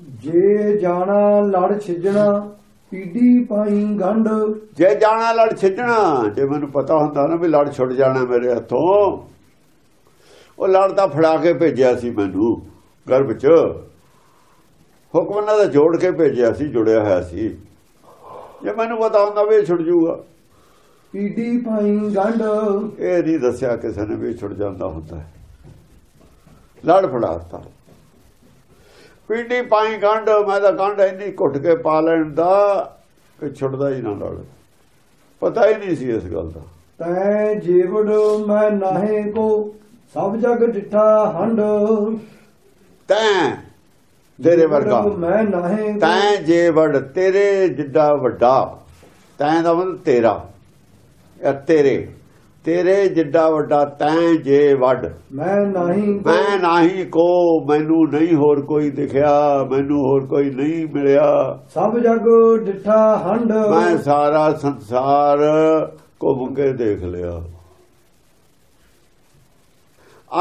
ਜੇ ਜਾਣਾ ਲੜ ਛਿਜਣਾ ਪੀੜੀ ਪਾਈ ਗੰਢ। ਜੇ ਜਾਣਾ ਲੜ ਛੱਡਣਾ ਜੇ ਮੈਨੂੰ ਪਤਾ ਹੁੰਦਾ ਨਾ ਵੀ ਲੜ ਛੁੱਟ ਜਾਣਾ ਮੇਰੇ ਹੱਥੋਂ ਉਹ ਲੜ ਤਾਂ ਫੜਾ ਕੇ ਭੇਜਿਆ ਸੀ ਮੈਨੂੰ ਗਰਭ ਚ। ਹੁਕਮ ਨਾਲ ਜੋੜ ਕੇ ਭੇਜਿਆ ਸੀ ਜੁੜਿਆ ਹੋਇਆ ਸੀ। ਜੇ ਮੈਨੂੰ ਪਤਾ ਹੁੰਦਾ ਵੀ ਛੁੱਟ ਜੂਗਾ ਪੀੜੀ ਪਾਈ ਗੰਢ। ਇਹ ਨਹੀਂ ਦੱਸਿਆ ਕਿਸੇ ਨੇ ਵੀ ਛੁੱਟ ਜਾਂਦਾ ਹੁੰਦਾ। ਲੜ ਫੜਾਤਾ ਪੀੜੀ ਪਾਈ ਗੰਢ ਮੈਂ ਤਾਂ ਗੰਢ ਇੰਨੀ ਘੁੱਟ ਕੇ ਪਾ ਲੈਣ ਦਾ ਕਿ ਛੁੱਟਦਾ ਹੀ ਨਾ ਲੜ ਪਤਾ ਹੀ ਨਹੀਂ ਸੀ ਇਸ ਗੱਲ ਦਾ। ਤੈ ਜੀਵੜ ਮੈਂ ਨਾਹੇ ਕੋ ਸਭ ਜਗ ਡਿਠਾ ਹੰਡ। ਤੈਂ ਤੇਰੇ ਵਰਗਾ। ਮੈਂ ਨਾਹੇ ਤੈਂ ਜੇ ਵੜ ਤੇਰੇ ਜਿੱਡਾ ਵੱਡਾ। ਤੈਂ ਦਾ ਮਤਲਬ ਤੇਰਾ। ਤੇਰੇ। ਤੇਰੇ ਜਿੱਡਾ ਵੱਡਾ ਤੈਂ ਜੇ ਵੜ ਮੈਂ ਨਾਹੀ ਮੈਂ ਨਹੀਂ ਕੋ ਮੈਨੂੰ ਨਹੀਂ ਹੋਰ ਕੋਈ ਦਿਖਿਆ ਮੈਨੂੰ ਹੋਰ ਕੋਈ ਨਹੀਂ ਮਿਲਿਆ। ਸਭ ਜਗ ਡਿਠਾ ਹੰਡ। ਮੈਂ ਸਾਰਾ ਸੰਸਾਰ ਘੁੰਮ ਕੇ ਦੇਖ ਲਿਆ।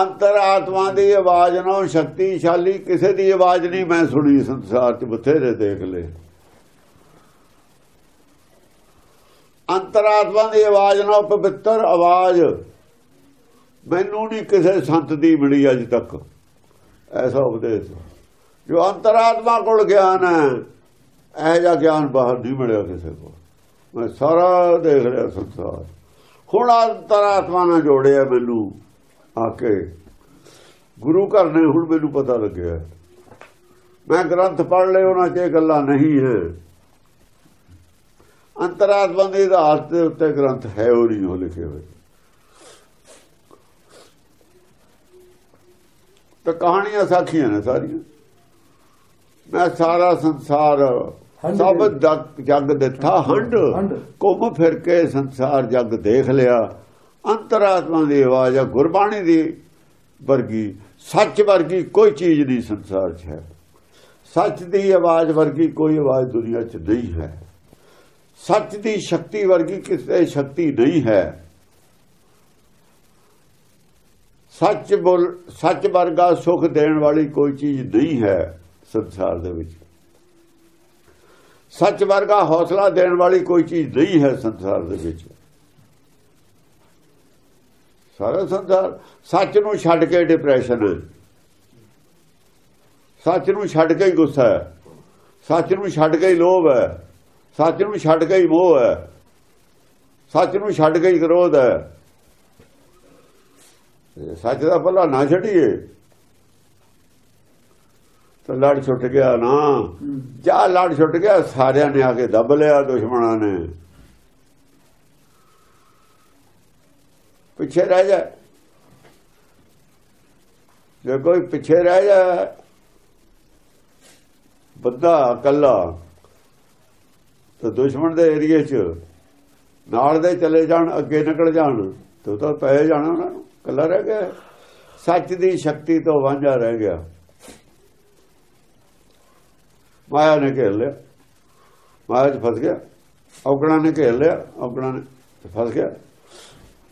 ਅੰਤਰ ਆਤਮਾ ਦੀ ਆਵਾਜ਼ ਨਾਲ ਸ਼ਕਤੀਸ਼ਾਲੀ ਕਿਸੇ ਦੀ ਆਵਾਜ਼ ਨਹੀਂ ਮੈਂ ਸੁਣੀ ਸੰਸਾਰ 'ਚ ਬਥੇਰੇ ਦੇਖ ਲਏ। ਅੰਤਰ ਆਤਮਾ ਦੀ ਆਵਾਜ਼ ਨਾਲ ਪਵਿੱਤਰ ਆਵਾਜ਼। ਮੈਨੂੰ ਨਹੀਂ ਕਿਸੇ ਸੰਤ ਦੀ ਮਿਲੀ ਅੱਜ ਤੱਕ। ਐਸਾ ਉਪਦੇਸ਼। ਜੋ ਅੰਤਰਾਤਮਾ ਕੋਲ ਗਿਆਨ ਹੈ, ਇਹ ਜਿਹਾ ਗਿਆਨ ਬਾਹਰ ਨਹੀਂ ਮਿਲਿਆ ਕਿਸੇ ਕੋਲ। ਮੈਂ ਸਾਰਾ ਦੇਖ ਰਿਹਾ ਸੰਸਾਰ। ਹੁਣ ਅੰਤਰਾਤਮਾ ਨਾਲ ਜੋੜਿਆ ਮੈਨੂੰ ਆ ਕੇ। ਗੁਰੂ ਘਰ ਨੇ ਹੁਣ ਮੈਨੂੰ ਪਤਾ ਲੱਗਿਆ। ਮੈਂ ਗ੍ਰੰਥ ਪੜ੍ਹ ਲਏ, ਉਹਨਾਂ 'ਚ ਇਹ ਗੱਲਾਂ ਨਹੀਂ ਹੈ। ਅੰਤਰਾਤਮਾ ਦੇ ਆਧਾਰ ਦੇ ਉੱਤੇ ਗ੍ਰੰਥ ਹੈ ਉਹ ਨਹੀਂ ਉਹ ਲਿਖੇ ਹੋਏ। ਤਾਂ ਕਹਾਣੀਆਂ ਸਾਖੀਆਂ ਨੇ ਸਾਰੀਆਂ। ਮੈਂ ਸਾਰਾ ਸੰਸਾਰ ਸਭ। ਜਗ- ਦਿੱਤਾ ਹੰਡ। ਘੁੰਮ ਫਿਰ ਕੇ ਸੰਸਾਰ ਜਗ ਦੇਖ ਲਿਆ। ਅੰਤਰਾਤਮਾ ਦੀ ਆਵਾਜ਼ ਆ ਗੁਰਬਾਣੀ ਦੀ ਵਰਗੀ। ਸੱਚ ਵਰਗੀ ਕੋਈ ਚੀਜ਼ ਨਹੀਂ ਸੰਸਾਰ 'ਚ ਹੈ। ਸੱਚ ਦੀ ਆਵਾਜ਼ ਵਰਗੀ ਕੋਈ ਆਵਾਜ਼ ਦੁਨੀਆ 'ਚ ਨਹੀਂ ਹੈ। ਸੱਚ ਦੀ ਸ਼ਕਤੀ ਵਰਗੀ ਕਿਸੇ ਸ਼ਕਤੀ ਨਹੀਂ ਹੈ। ਸੱਚ ਬੋਲ, ਸੱਚ ਵਰਗਾ ਸੁਖ ਦੇਣ ਵਾਲੀ ਕੋਈ ਚੀਜ਼ ਨਹੀਂ ਹੈ ਸੰਸਾਰ ਦੇ ਵਿੱਚ। ਸੱਚ ਵਰਗਾ ਹੌਸਲਾ ਦੇਣ ਵਾਲੀ ਕੋਈ ਚੀਜ਼ ਨਹੀਂ ਹੈ ਸੰਸਾਰ ਦੇ ਵਿੱਚ। ਸਾਰਾ ਸੰਸਾਰ ਸੱਚ ਨੂੰ ਛੱਡ ਕੇ ਡਿਪਰੈਸ਼ਨ ਹੈ। ਸੱਚ ਨੂੰ ਛੱਡ ਕੇ ਹੀ ਗੁੱਸਾ ਹੈ। ਸੱਚ ਨੂੰ ਛੱਡ ਕੇ ਹੀ ਲੋਭ ਹੈ। ਸੱਚ ਨੂੰ ਛੱਡ ਕੇ ਹੀ ਮੋਹ ਹੈ। ਸੱਚ ਨੂੰ ਛੱਡ ਕੇ ਹੀ ਕ੍ਰੋਧ ਹੈ। ਸੱਚ ਦਾ ਭਲਾ ਨਾ ਛੱਡੀਏ। ਤਾਂ ਲੜ ਛੁੱਟ ਗਿਆ ਨਾ। ਜਾ ਲੜ ਛੁੱਟ ਗਿਆ ਸਾਰਿਆਂ ਨੇ ਆ ਕੇ ਦੱਬ ਲਿਆ ਦੁਸ਼ਮਣਾਂ ਨੇ। ਪਿੱਛੇ ਰਹਿ ਜਾ। ਜੇ ਕੋਈ ਪਿੱਛੇ ਰਹਿ ਜਾ ਬੰਦਾ ਕੱਲਾ ਤਾਂ ਦੁਸ਼ਮਣ ਦੇ ਏਰੀਏ 'ਚ ਨਾਲ ਦੇ ਚਲੇ ਜਾਣ, ਅੱਗੇ ਨਿਕਲ ਜਾਣ, ਤੇ ਉਹ ਤਾਂ ਪੈ ਜਾਣਾ ਉਹਨਾਂ ਨੂੰ ਕੱਲਾ ਰਹਿ ਗਿਆ ਸੱਚ ਦੀ ਸ਼ਕਤੀ ਤੋਂ ਵਾਂਝਾ ਰਹਿ ਗਿਆ। ਮਾਇਆ ਨੇ ਘੇਰ ਲਿਆ। ਮਾਇਆ 'ਚ ਫਸ ਗਿਆ। ਔਕੜਾਂ ਨੇ ਘੇਰ ਲਿਆ। ਔਕੜਾਂ ਨੇ ਫਸ ਗਿਆ।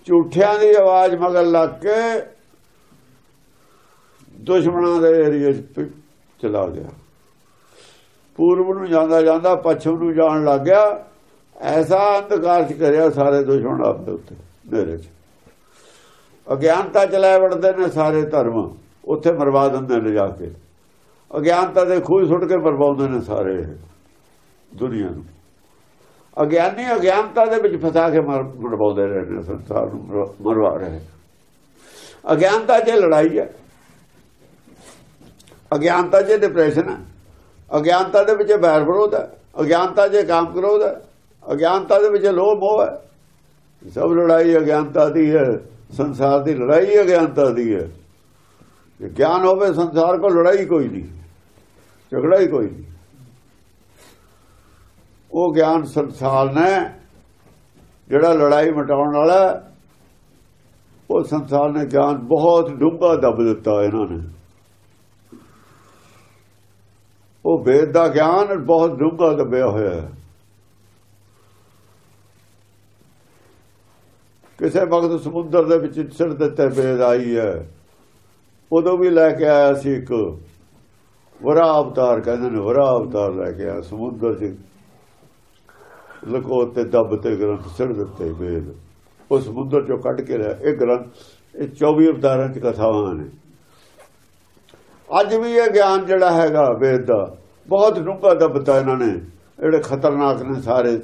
ਝੂਠਿਆਂ ਦੀ ਆਵਾਜ਼ ਮਗਰ ਲੱਗ ਕੇ ਦੁਸ਼ਮਣਾਂ ਦੇ ਏਰੀਏ 'ਚ ਚਲਾ ਗਿਆ। ਪੂਰਬ ਨੂੰ ਜਾਂਦਾ ਜਾਂਦਾ, ਪੱਛਮ ਨੂੰ ਜਾਣ ਲੱਗ ਗਿਆ। ਐਸਾ ਅੰਧਕਾਰ ਚ ਕਰਿਆ ਸਾਰੇ ਦੁਸ਼ਮਣ ਆਪਦੇ ਉੱਤੇ ਨੇਰੇ ਚ। ਅਗਿਆਨਤਾ ਚ ਲੈ ਵੜਦੇ ਨੇ ਸਾਰੇ ਧਰਮ, ਉੱਥੇ ਮਰਵਾ ਦਿੰਦੇ ਨੇ ਜਾ ਕੇ। ਅਗਿਆਨਤਾ ਦੇ ਖੂਹ ਸੁੱਟ ਕੇ ਮਰਵਾਉਂਦੇ ਨੇ ਸਾਰੇ ਇਹ ਦੁਨੀਆ ਨੂੰ। ਅਗਿਆਨੀ ਅਗਿਆਨਤਾ ਦੇ ਵਿੱਚ ਫਸਾ ਕੇ ਮਰ- ਮਰਵਾਉਂਦੇ ਰਹੇ ਨੇ, ਸੰਸਾਰ ਨੂੰ ਮਰ- ਮਰਵਾ ਰਹੇ ਅਗਿਆਨਤਾ 'ਚ ਲੜਾਈ ਹੈ। ਅਗਿਆਨਤਾ 'ਚ ਡਿਪਰੈਸ਼ਨ ਹੈ। ਅਗਿਆਨਤਾ ਦੇ ਵਿੱਚ ਵੈਰ ਵਿਰੋਧ ਹੈ। ਅਗਿਆਨਤਾ 'ਚ ਕਾਮ ਕ੍ਰੋਧ ਹੈ, ਅਗਿਆਨਤਾ ਦੇ ਵਿੱਚ ਲੋਭ ਮੋਹ ਹੈ। ਸਭ ਲੜਾਈ ਅਗਿਆਨਤਾ ਦੀ ਹੈ, ਸੰਸਾਰ ਦੀ ਲੜਾਈ ਅਗਿਆਨਤਾ ਦੀ ਹੈ। ਜੇ ਗਿਆਨ ਹੋਵੇ, ਸੰਸਾਰ ਕੋ ਲੜਾਈ ਕੋਈ ਨਹੀਂ, ਝਗੜਾ ਹੀ ਕੋਈ ਨਹੀਂ। ਉਹ ਗਿਆਨ ਸੰਸਾਰ ਨੇ, ਜਿਹੜਾ ਲੜਾਈ ਮਟਾਉਣ ਵਾਲਾ ਉਹ ਸੰਸਾਰ ਨੇ ਗਿਆਨ ਬਹੁਤ ਡੂੰਘਾ ਦੱਬ ਦਿੱਤਾ ਇਹਨਾਂ ਨੇ। ਉਹ ਵੇਦ ਦਾ ਗਿਆਨ ਬਹੁਤ ਡੂੰਘਾ ਦੱਬਿਆ ਹੋਇਆ ਹੈ। ਕਿਸੇ ਵਕਤ ਸਮੁੰਦਰ ਦੇ ਵਿੱਚ ਸਿਰ ਦਿੱਤੇ ਵੇਦ ਆਈ ਹੈ। ਉਦੋਂ ਵੀ ਲੈ ਕੇ ਆਇਆ ਸੀ ਇੱਕ ਵਰਾ ਅਵਤਾਰ, ਕਹਿੰਦੇ ਨੇ ਵਰਾ ਅਵਤਾਰ ਲੈ ਕੇ ਆ ਸਮੁੰਦਰ 'ਚ ਲਕੋ ਤੇ ਦੱਬ ਤੇ ਗ੍ਰੰਥ ਸਿਰ ਦਿੱਤੇ ਵੇਦ ਉਹ ਸਮੁੰਦਰ 'ਚੋਂ ਕੱਢ ਕੇ ਲਿਆ। ਇਹ ਗ੍ਰੰਥ, ਇਹ 24 ਅਵਤਾਰਾਂ 'ਚ ਕਥਾਵਾਂ ਨੇ। ਅੱਜ ਵੀ ਇਹ ਗਿਆਨ ਜਿਹੜਾ ਹੈਗਾ ਵੇਦ ਦਾ, ਬਹੁਤ ਡੂੰਘਾ ਦੱਬਤਾ ਇਹਨਾਂ ਨੇ, ਜਿਹੜੇ ਖਤਰਨਾਕ ਨੇ ਸਾਰੇ।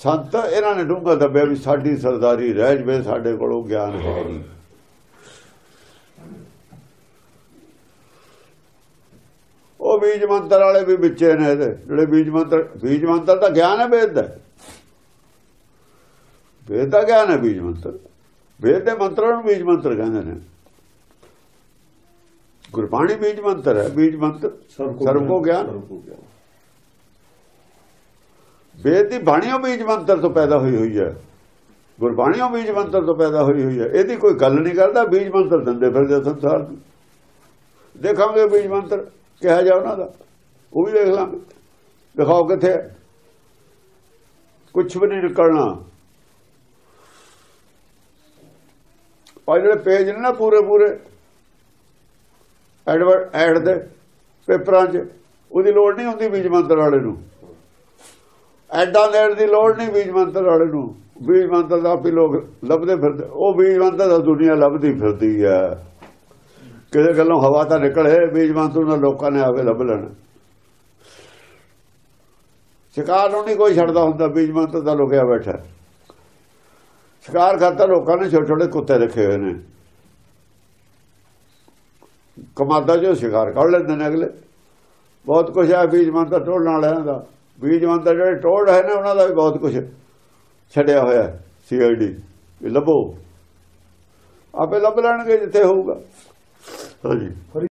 ਸੰਤ ਇਹਨਾਂ ਨੇ ਡੂੰਘਾ ਦੱਬਿਆ ਵੀ ਸਾਡੀ ਸਰਦਾਰੀ ਰਹਿ ਜਵੇ, ਸਾਡੇ ਕੋਲੋਂ ਗਿਆਨ ਹੈ ਨਹੀਂ। ਉਹ ਬੀਜ ਮੰਤਰ ਵਾਲੇ ਵੀ ਵਿੱਚੇ ਨੇ ਇਹਦੇ, ਜਿਹੜੇ ਬੀਜ ਮੰਤਰ ਬੀਜ ਮੰਤਰ ਦਾ ਗਿਆਨ ਹੈ ਵੇਦ ਦਾ। ਵੇਦ ਦਾ ਗਿਆਨ ਹੈ ਬੀਜ ਮੰਤਰ। ਵੇਦ ਦੇ ਮੰਤਰਾਂ ਨੂੰ ਬੀਜ ਮੰਤਰ ਕਹਿੰਦੇ ਨੇ। ਗੁਰਬਾਣੀ ਬੀਜ ਮੰਤਰ ਹੈ ਬੀਜ ਮੰਤਰ ਸਰਬ ਕੋ ਗਿਆਨ ਵੇਦ ਦੀ ਬਾਣੀਓ ਬੀਜ ਮੰਤਰ ਤੋਂ ਪੈਦਾ ਹੋਈ ਹੋਈ ਹੈ। ਗੁਰਬਾਣੀਓ ਬੀਜ ਮੰਤਰ ਤੋਂ ਪੈਦਾ ਹੋਈ ਹੋਈ ਹੈ। ਇਹਦੀ ਕੋਈ ਗੱਲ ਨਹੀਂ ਕਰਦਾ ਬੀਜ ਮੰਤਰ ਦਿੰਦੇ ਫਿਰਦੇ ਸੰਸਾਰ ਨੂੰ। ਦੇਖਾਂਗੇ ਬੀਜ ਮੰਤਰ ਕਿਹਾ ਜਾ ਉਹਨਾਂ ਦਾ। ਉਹ ਵੀ ਦੇਖ ਲਾਂਗੇ। ਦਿਖਾਓ ਕਿੱਥੇ ਕੁਝ ਵੀ ਨਹੀਂ ਨਿਕਲਣਾ। ਉਹ ਜਿਹੜੇ ਪੇਜ ਨੇ ਨਾ ਪੂਰੇ ਪੂਰੇ ਐਡਵਰਟ ਐਡ ਦੇ ਪੇਪਰਾਂ 'ਚ। ਉਹਦੀ ਲੋੜ ਨਹੀਂ ਹੁੰਦੀ ਬੀਜ ਮੰਤਰ ਵਾਲੇ ਨੂੰ। ਐਡਾਂ ਦੇਣ ਦੀ ਲੋੜ ਨਹੀਂ ਬੀਜ ਮੰਤਰ ਵਾਲੇ ਨੂੰ। ਬੀਜ ਮੰਤਰ ਦਾ ਆਪੀ ਲੋਕ ਲੱਭਦੇ ਫਿਰਦੇ। ਉਹ ਬੀਜ ਮੰਤਰ ਦਾ ਦੁਨੀਆ ਲੱਭਦੀ ਫਿਰਦੀ ਹੈ। ਕਿਸੇ ਗੱਲੋਂ ਹਵਾ ਤਾਂ ਨਿਕਲੇ, ਬੀਜ ਮੰਤਰ ਨੂੰ ਲੋਕਾਂ ਨੇ ਆਵੇ ਲੱਭ ਲੈਣਾ। ਸ਼ਿਕਾਰ ਨੂੰ ਨਹੀਂ ਕੋਈ ਛੱਡਦਾ ਹੁੰਦਾ, ਬੀਜ ਮੰਤਰ ਦਾ ਲੁਕਿਆ ਬੈਠਾ। ਸ਼ਿਕਾਰ ਖਾਤਰ ਲੋਕਾਂ ਨੇ ਛੋਟੇ ਛੋਟੇ ਕੁੱਤੇ ਰੱਖੇ ਹੋਏ ਨੇ। ਕਮਾਦਾ ਜੋ ਸ਼ਿਕਾਰ ਕੱਢ ਲੈਂਦੇ ਨੇ ਅਗਲੇ। ਬਹੁਤ ਕੁਝ ਹੈ ਬੀਜ ਮੰਤਰ ਟੋੜਨ ਵਾਲਿਆਂ ਦਾ। ਬੀਜ ਮੰਤਰ ਜਿਹੜੇ ਟੋੜ ਹੈ ਨਾ, ਉਹਨਾਂ ਦਾ ਵੀ ਬਹੁਤ ਕੁਝ ਛੱਡਿਆ ਹੋਇਆ ਸੀਆਈਡੀ ਵੀ ਲੱਭੋ। ਆਪੇ ਲੱਭ ਲੈਣਗੇ ਜਿੱਥੇ ਹੋਊਗਾ। ਹਾਂਜੀ।